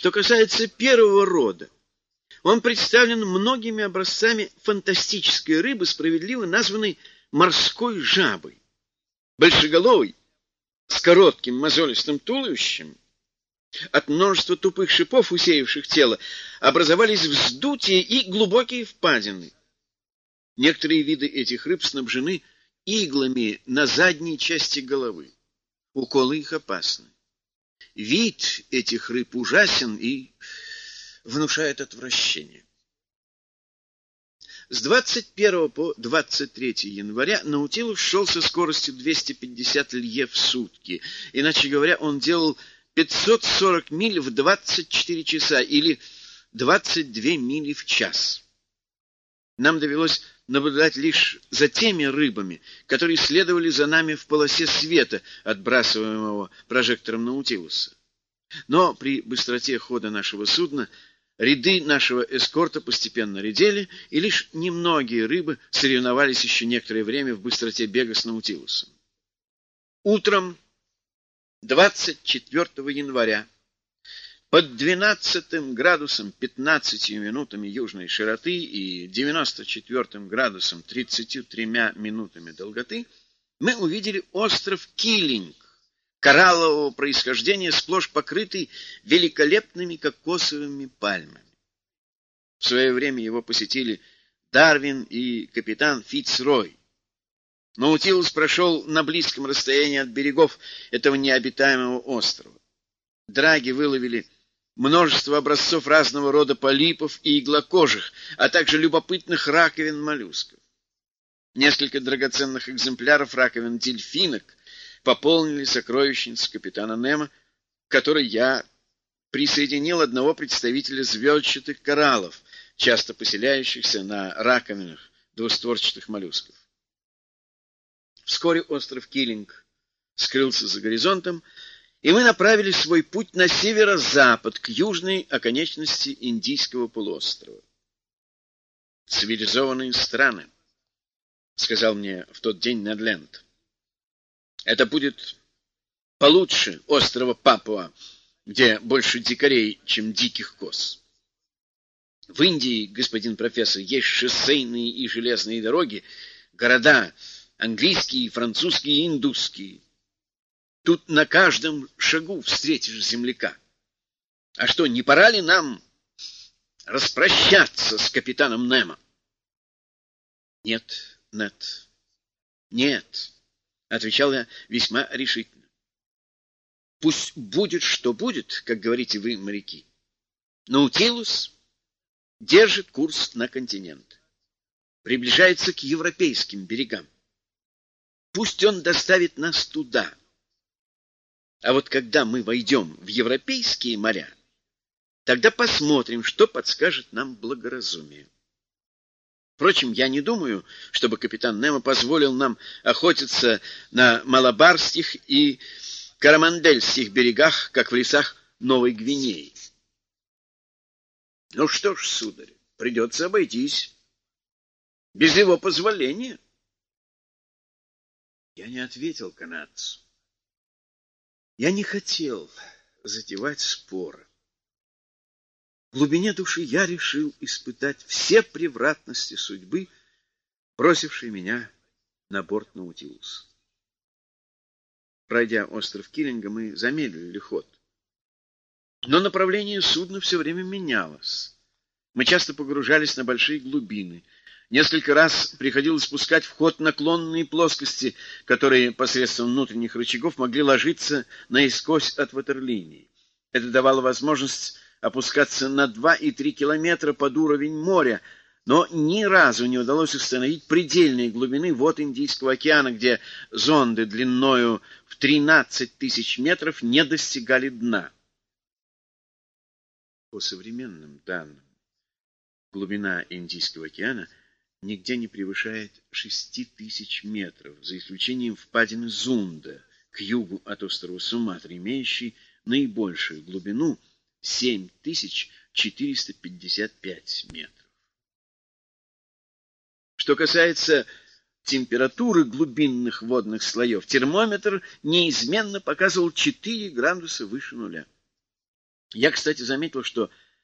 Что касается первого рода, он представлен многими образцами фантастической рыбы, справедливо названной морской жабой. Большеголовый, с коротким мозолистым туловищем, от множества тупых шипов, усеявших тело, образовались вздутия и глубокие впадины. Некоторые виды этих рыб снабжены иглами на задней части головы. Уколы их опасны. Вид этих рыб ужасен и внушает отвращение. С 21 по 23 января Наутилус шел со скоростью 250 лье в сутки. Иначе говоря, он делал 540 миль в 24 часа или 22 мили в час. Нам довелось наблюдать лишь за теми рыбами, которые следовали за нами в полосе света, отбрасываемого прожектором Наутилуса. Но при быстроте хода нашего судна Ряды нашего эскорта постепенно редели, и лишь немногие рыбы соревновались еще некоторое время в быстроте бега с Наутилусом. Утром 24 января под 12 градусом 15 минутами южной широты и 94 градусом 33 минутами долготы мы увидели остров Килинг, кораллового происхождения, сплошь покрытый великолепными кокосовыми пальмами. В свое время его посетили Дарвин и капитан Фитцрой. Наутилус прошел на близком расстоянии от берегов этого необитаемого острова. Драги выловили множество образцов разного рода полипов и иглокожих, а также любопытных раковин моллюсков. Несколько драгоценных экземпляров раковин дельфинок пополнили сокровищницу капитана Немо, к которой я присоединил одного представителя звездчатых кораллов, часто поселяющихся на раковинах двустворчатых моллюсков. Вскоре остров Киллинг скрылся за горизонтом, и мы направили свой путь на северо-запад, к южной оконечности Индийского полуострова. «Цивилизованные страны», — сказал мне в тот день Недленд. Это будет получше острова Папуа, где больше дикарей, чем диких коз. В Индии, господин профессор, есть шоссейные и железные дороги, города английские, французские и индусские. Тут на каждом шагу встретишь земляка. А что, не пора ли нам распрощаться с капитаном Немо? Нет, Нет, нет. — отвечал я весьма решительно. «Пусть будет, что будет, как говорите вы, моряки. Наутилус держит курс на континент, приближается к европейским берегам. Пусть он доставит нас туда. А вот когда мы войдем в европейские моря, тогда посмотрим, что подскажет нам благоразумие. Впрочем, я не думаю, чтобы капитан Немо позволил нам охотиться на Малабарских и Карамандельских берегах, как в лесах Новой Гвинеи. Ну что ж, сударь, придется обойтись. Без его позволения. Я не ответил канадцу. Я не хотел затевать споры. В глубине души я решил испытать все превратности судьбы, бросившей меня на борт Наутилуса. Пройдя остров Киллинга, мы замедлили ход. Но направление судна все время менялось. Мы часто погружались на большие глубины. Несколько раз приходилось спускать в ход наклонные плоскости, которые посредством внутренних рычагов могли ложиться наискось от ватерлинии. Это давало возможность опускаться на 2 и 3 километра под уровень моря, но ни разу не удалось установить предельные глубины вод Индийского океана, где зонды длиною в 13 тысяч метров не достигали дна. По современным данным, глубина Индийского океана нигде не превышает 6 тысяч метров, за исключением впадины Зунда к югу от острова Суматра, имеющей наибольшую глубину – 7455 метров. Что касается температуры глубинных водных слоев, термометр неизменно показывал 4 градуса выше нуля. Я, кстати, заметил, что